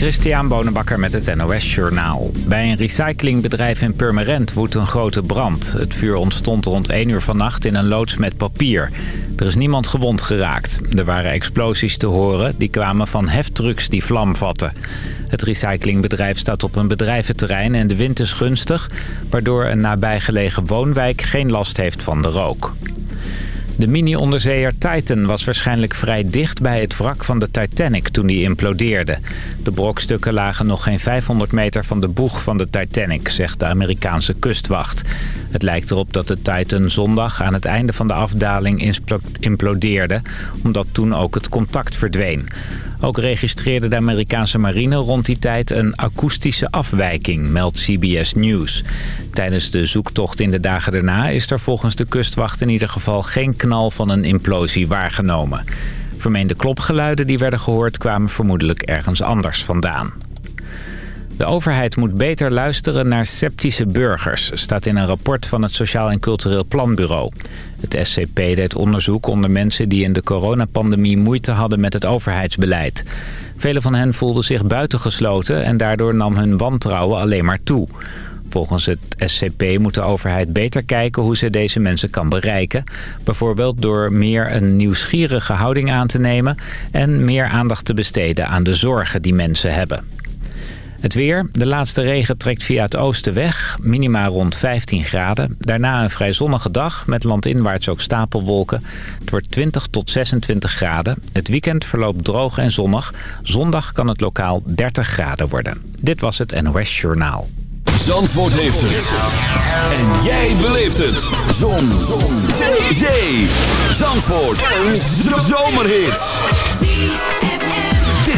Christian Bonenbakker met het NOS Journaal. Bij een recyclingbedrijf in Purmerend woedt een grote brand. Het vuur ontstond rond 1 uur vannacht in een loods met papier. Er is niemand gewond geraakt. Er waren explosies te horen. Die kwamen van heftrucks die vlam vatten. Het recyclingbedrijf staat op een bedrijventerrein en de wind is gunstig... waardoor een nabijgelegen woonwijk geen last heeft van de rook. De mini-onderzeeër Titan was waarschijnlijk vrij dicht bij het wrak van de Titanic toen die implodeerde. De brokstukken lagen nog geen 500 meter van de boeg van de Titanic, zegt de Amerikaanse kustwacht. Het lijkt erop dat de Titan zondag aan het einde van de afdaling implodeerde, omdat toen ook het contact verdween. Ook registreerde de Amerikaanse marine rond die tijd een akoestische afwijking, meldt CBS News. Tijdens de zoektocht in de dagen daarna is er volgens de kustwacht in ieder geval geen knal van een implosie waargenomen. Vermeende klopgeluiden die werden gehoord kwamen vermoedelijk ergens anders vandaan. De overheid moet beter luisteren naar sceptische burgers, staat in een rapport van het Sociaal en Cultureel Planbureau. Het SCP deed onderzoek onder mensen die in de coronapandemie moeite hadden met het overheidsbeleid. Velen van hen voelden zich buitengesloten en daardoor nam hun wantrouwen alleen maar toe. Volgens het SCP moet de overheid beter kijken hoe ze deze mensen kan bereiken. Bijvoorbeeld door meer een nieuwsgierige houding aan te nemen... en meer aandacht te besteden aan de zorgen die mensen hebben. Het weer. De laatste regen trekt via het oosten weg. Minima rond 15 graden. Daarna een vrij zonnige dag met landinwaarts ook stapelwolken. Het wordt 20 tot 26 graden. Het weekend verloopt droog en zonnig. Zondag kan het lokaal 30 graden worden. Dit was het NOS Journaal. Zandvoort heeft het. En jij beleeft het. Zon. Zon. Zee. Zee. Zandvoort. Een zomerhit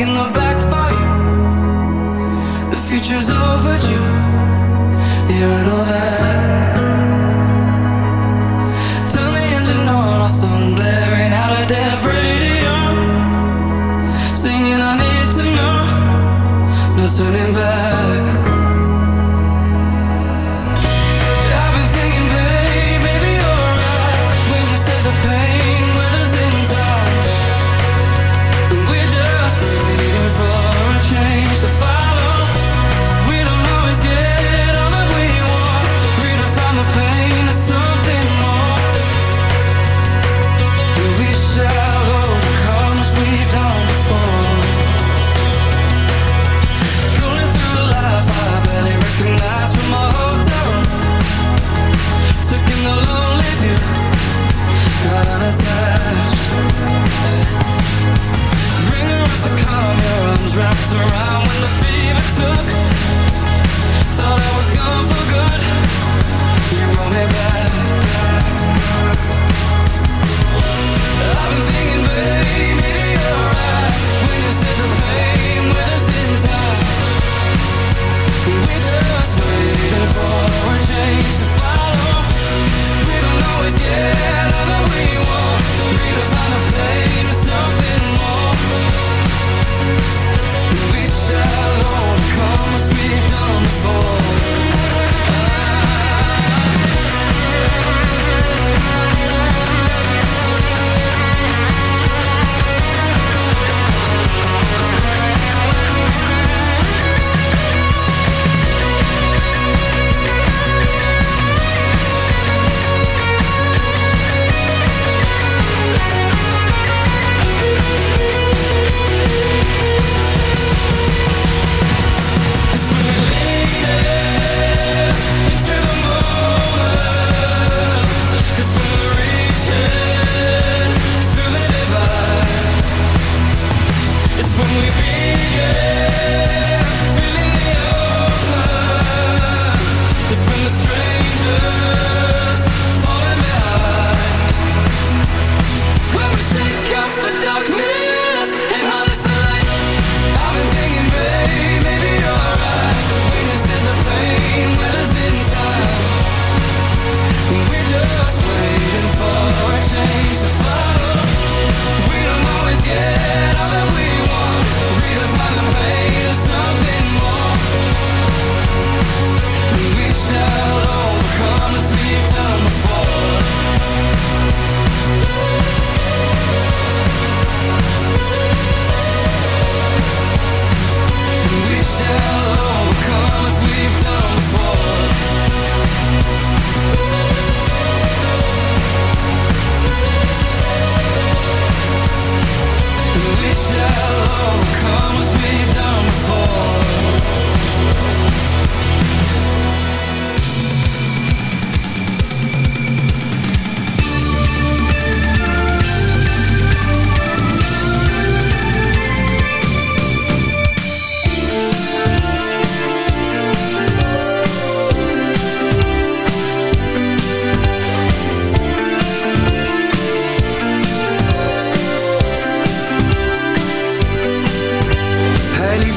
in the backfire. The future's overdue. You're all that.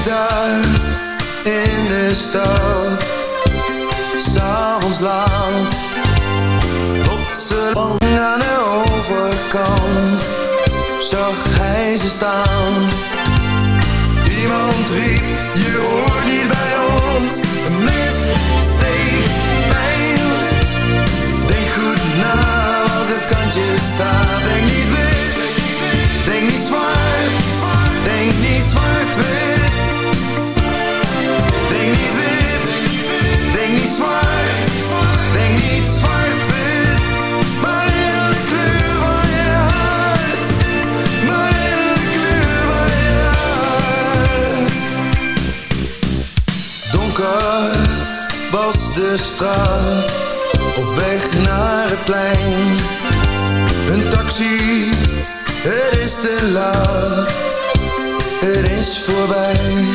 daar in de stad. S'avonds laat, op lang aan de overkant, zag hij ze staan plein. Een taxi, er is te laat, er is voorbij.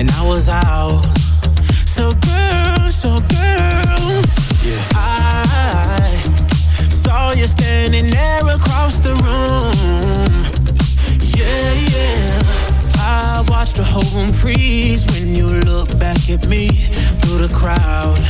and I was out. So girl, so girl, yeah. I saw you standing there across the room. Yeah, yeah. I watched the whole room freeze when you look back at me through the crowd.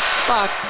fuck, fuck.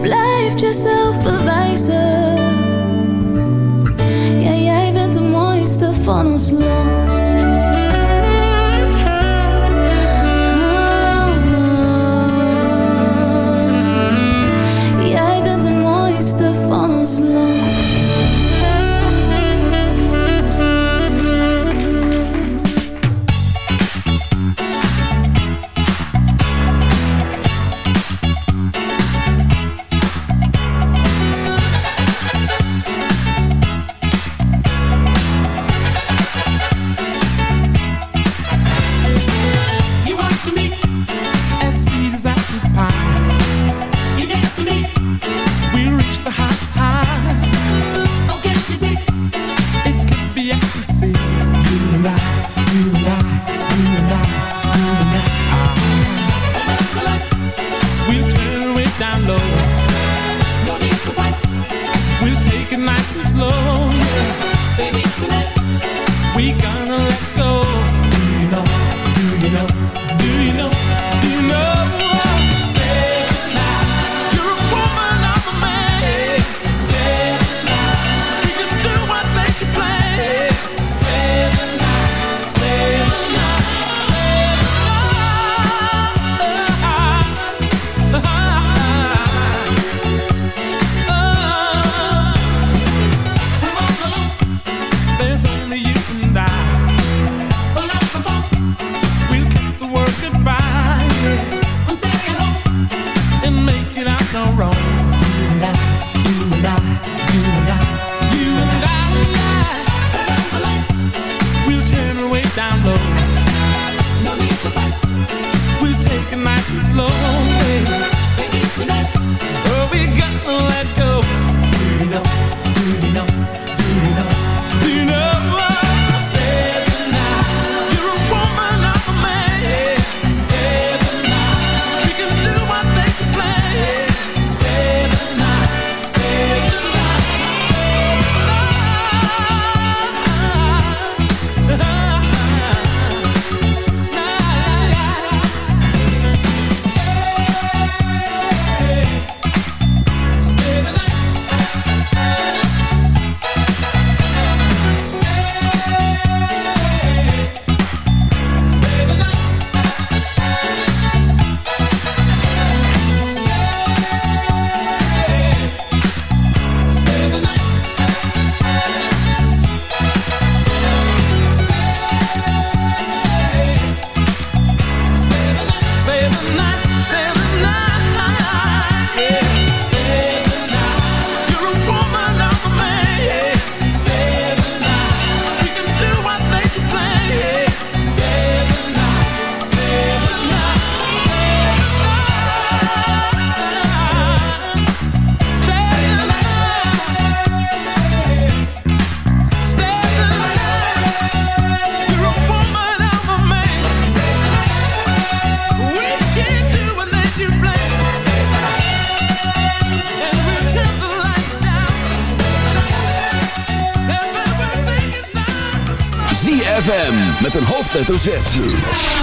blijft jezelf bewijzen.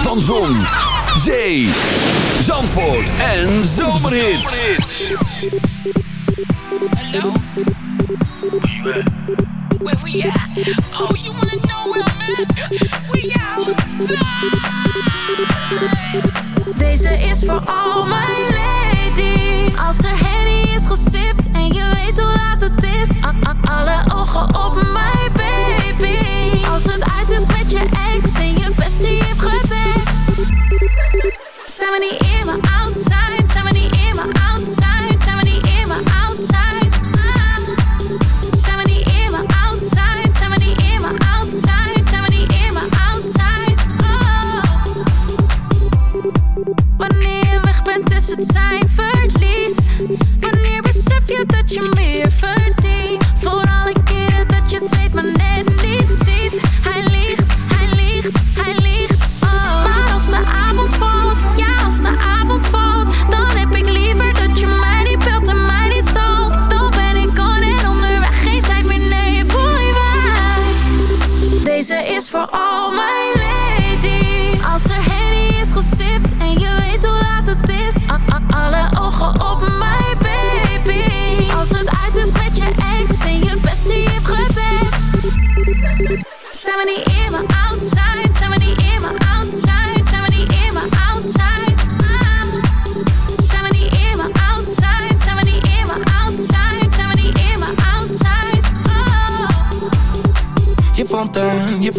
Van Zon, Zee, Zandvoort en Zomerhits. Deze is voor al mijn ladies. Als er